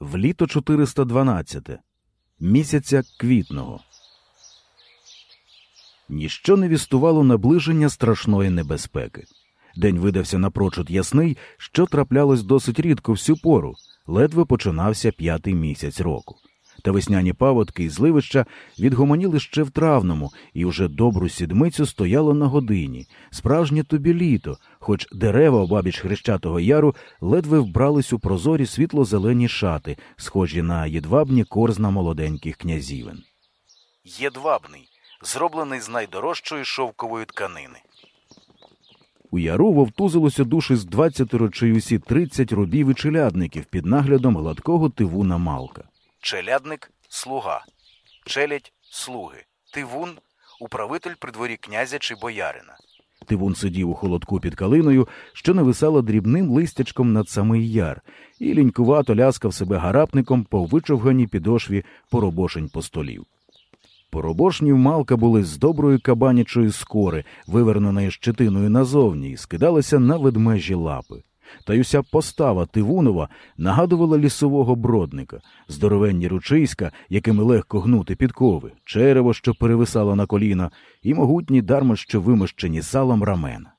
В літо 412 місяця квітного. Ніщо не вістувало наближення страшної небезпеки. День видався напрочуд ясний, що траплялось досить рідко всю пору, ледве починався п'ятий місяць року. Та весняні паводки і зливища відгомоніли ще в травному, і вже добру сідмицю стояло на годині, справжнє тобі літо, хоч дерева обабіч хрещатого яру ледве вбрались у прозорі світло-зелені шати, схожі на єдвабні корзна молоденьких князівен. Єдвабний, зроблений з найдорожчої шовкової тканини. У яру вовтузилося душі з двадцятеро чи усі тридцять робів і челядників під наглядом гладкого тивуна Малка. Челядник слуга, челядь слуги, тивун управитель при дворі князя чи боярина. Тивун сидів у холодку під калиною, що нависала дрібним листячком над самий яр, і лінькувато ляскав себе гарапником по вичовганій підошві поробошень постолів. Поробошні в Малка були з доброї кабанячої скори, виверненої щетиною назовні, і скидалися на ведмежі лапи. Та й уся постава Тивунова нагадувала лісового бродника, здоровенні ручиська, якими легко гнути підкови, черево, що перевисало на коліна, і могутні дарма що вимощені салом рамена.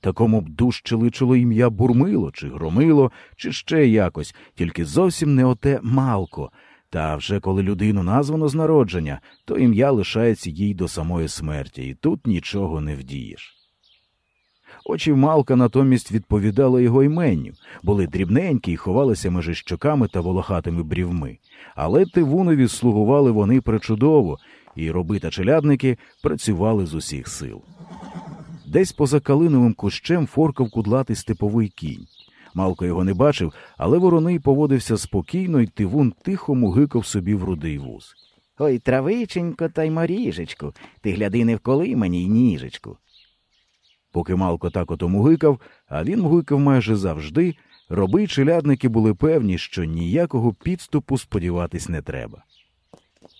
Такому б дужче личило ім'я бурмило, чи громило, чи ще якось, тільки зовсім не оте малко. Та вже коли людину названо з народження, то ім'я лишається їй до самої смерті, і тут нічого не вдієш. Очі Малка натомість відповідали його іменню, були дрібненькі і ховалися межі щоками та волохатими брівми, але Тивунові слугували вони причудово, і роби та челядники працювали з усіх сил. Десь поза калиновим кущем форкав кудлатий степовий кінь. Малко його не бачив, але вороний поводився спокійно, і Тивун тихо мугикав собі в рудий вуз. Ой, травиченько та й моріжечку, ти гляди не вколи мені й ніжечку. Поки Малко так ото мугикав, а він мугикав майже завжди, роби й челядники були певні, що ніякого підступу сподіватись не треба.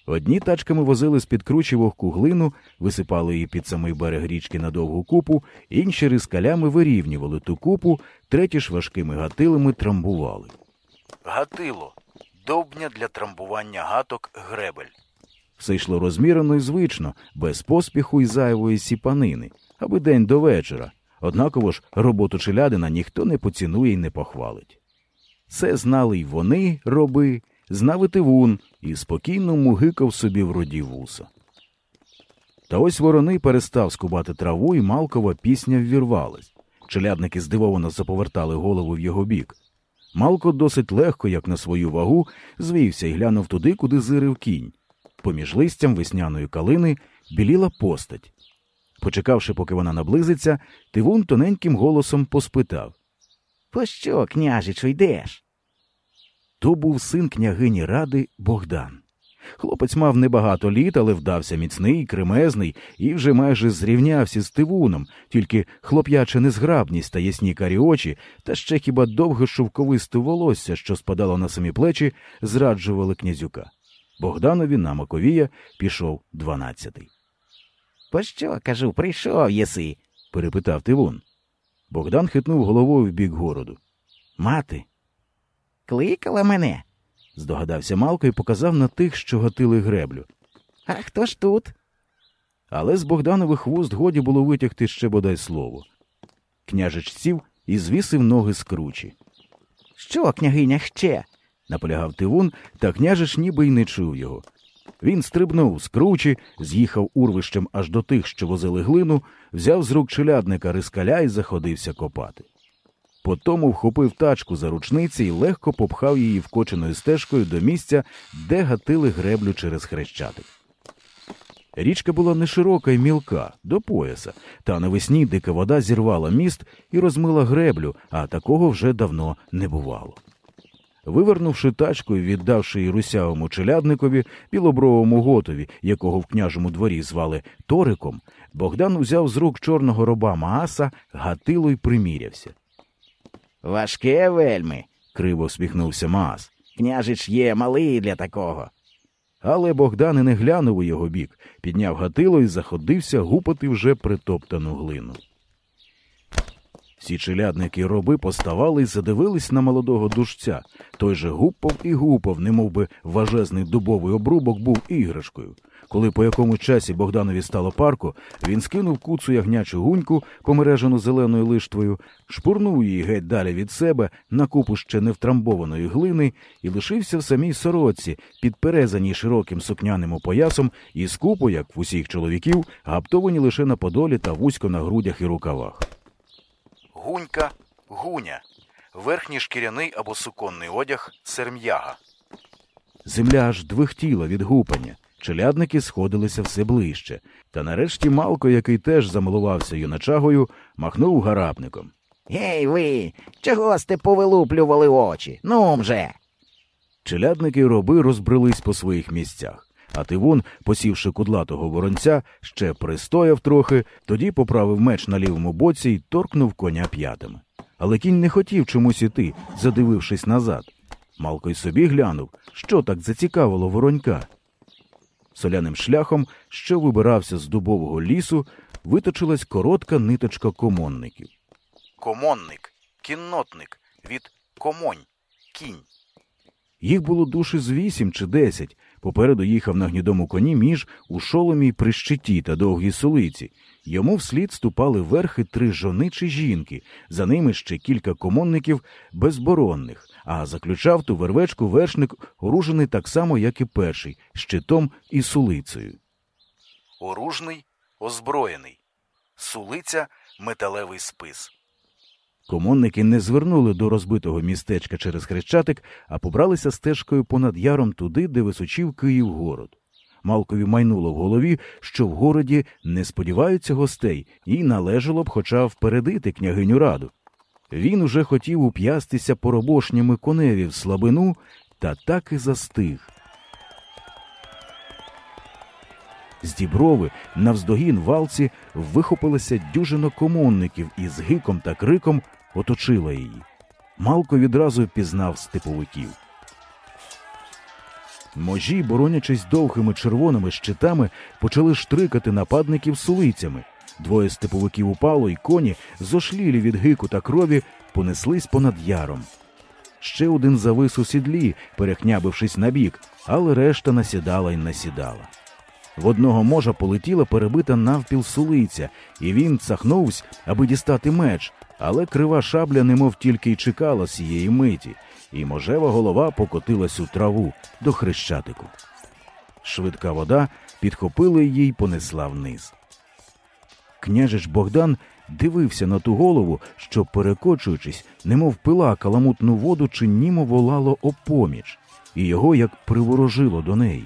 Одні тачками возили з-під кручі вогку глину, висипали її під самий берег річки на довгу купу, інші рискалями вирівнювали ту купу, треті ж важкими гатилами трамбували. Гатило довбня для трамбування гаток гребель. Все йшло розмірено і звично, без поспіху і зайвої сіпанини, аби день до вечора. Однаково ж роботу челядина ніхто не поцінує і не похвалить. Це знали й вони, роби, знав і Тивун, і спокійно мугикав собі в роді вуса. Та ось ворони перестав скубати траву, і Малкова пісня ввірвалась. Челядники здивовано заповертали голову в його бік. Малко досить легко, як на свою вагу, звівся і глянув туди, куди зирив кінь. Поміж листям весняної калини біліла постать. Почекавши, поки вона наблизиться, Тивун тоненьким голосом поспитав Пощо, княжичу, йдеш? То був син княгині Ради Богдан. Хлопець мав небагато літ, але вдався міцний, кремезний і вже майже зрівнявся з Тивуном, тільки хлоп'яча незграбність та ясні карі очі, та ще хіба довге шовковисте волосся, що спадало на самі плечі, зраджували князюка. Богданові на Маковія пішов дванадцятий. Пощо, кажу, прийшов єси? перепитав Тивун. Богдан хитнув головою в бік городу. Мати. Кликала мене. здогадався Малко і показав на тих, що гатили греблю. А хто ж тут? Але з Богданових вуст годі було витягти ще бодай слово. Княжич сів і звісив ноги з кручі. Що, княгиня, ще? Наполягав Тивун, та княжич ніби й не чув його. Він стрибнув з кручі, з'їхав урвищем аж до тих, що возили глину, взяв з рук челядника рискаля і заходився копати. Потому вхопив тачку за ручниці і легко попхав її вкоченою стежкою до місця, де гатили греблю через хрещатик. Річка була не широка і мілка, до пояса, та навесні дика вода зірвала міст і розмила греблю, а такого вже давно не бувало. Вивернувши тачку і віддавши її русявому челядникові, білобровому готові, якого в княжому дворі звали Ториком, Богдан узяв з рук чорного роба Мааса, гатило й примірявся. Важке вельми. криво всміхнувся Маас. Княжич є малий для такого. Але Богдан і не глянув у його бік, підняв гатило і заходився гупати вже притоптану глину. Всі челядники роби поставали й задивились на молодого дужця. Той же гупав і гупав, немов би важезний дубовий обрубок був іграшкою. Коли по якомусь часі Богданові стало парку, він скинув куцу ягнячу гуньку, помережену зеленою лиштвою, шпурнув її геть далі від себе на купу ще невтрамбованої глини і лишився в самій сорочці, підперезаній широким сукняним опоясом і скупо, як в усіх чоловіків, гаптовані лише на подолі та вузько на грудях і рукавах. Гунька, гуня, верхній шкіряний або суконний одяг серм'яга. Земля аж двихтіла від гупання. Челядники сходилися все ближче, та нарешті Малко, який теж замилувався юначагою, махнув гарапником. Гей ви, чого сте повилуплювали очі? Ну же. Челядники й роби розбрелись по своїх місцях, а Тивун, посівши кудлатого воронця, ще пристояв трохи, тоді поправив меч на лівому боці й торкнув коня п'ятами. Але кінь не хотів чомусь іти, задивившись назад. Малко й собі глянув, що так зацікавило воронька. Соляним шляхом, що вибирався з дубового лісу, виточилась коротка ниточка комонників. Комонник, кіннотник від комонь, кінь. Їх було душі з вісім чи десять. Попереду їхав на гнідому коні між у шоломі й при щиті та довгій солиці. Йому вслід ступали верхи три жони чи жінки, за ними ще кілька комонників безборонних, а заключав ту вервечку вершник, оружений так само, як і перший, щитом і сулицею. Оружний, озброєний. Сулиця металевий спис. Комонники не звернули до розбитого містечка через хрещатик, а побралися стежкою понад яром туди, де височив Київгород. Малкові майнуло в голові, що в городі не сподіваються гостей, і належало б хоча впередити княгиню раду. Він уже хотів уп'ястися поробошнями коневі в слабину, та так і застиг. З діброви навздогін валці вихопилися дюжина комонників і з гиком та криком оточила її. Малко відразу впізнав степовиків. Можі, боронячись довгими червоними щитами, почали штрикати нападників сулицями. Двоє степовиків упало, і коні, зошлілі від гику та крові, понеслись понад яром. Ще один завис у сідлі, перехнябившись набік, але решта насідала й насідала. В одного можа полетіла перебита навпіл сулиця, і він цахнувся, аби дістати меч, але крива шабля немов тільки й чекала сієї миті, і можева голова покотилась у траву до хрещатику. Швидка вода підхопила її й понесла вниз. Княжич Богдан дивився на ту голову, що, перекочуючись, немов пила каламутну воду, чи німо волало опоміч, і його як приворожило до неї.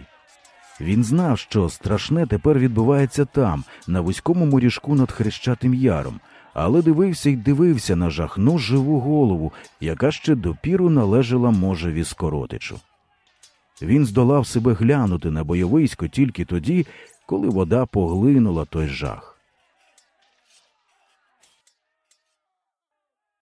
Він знав, що страшне тепер відбувається там, на вузькому моріжку над хрещатим яром, але дивився й дивився на жахну живу голову, яка ще допіру належала можеві скоротичу. Він здолав себе глянути на бойовисько тільки тоді, коли вода поглинула той жах.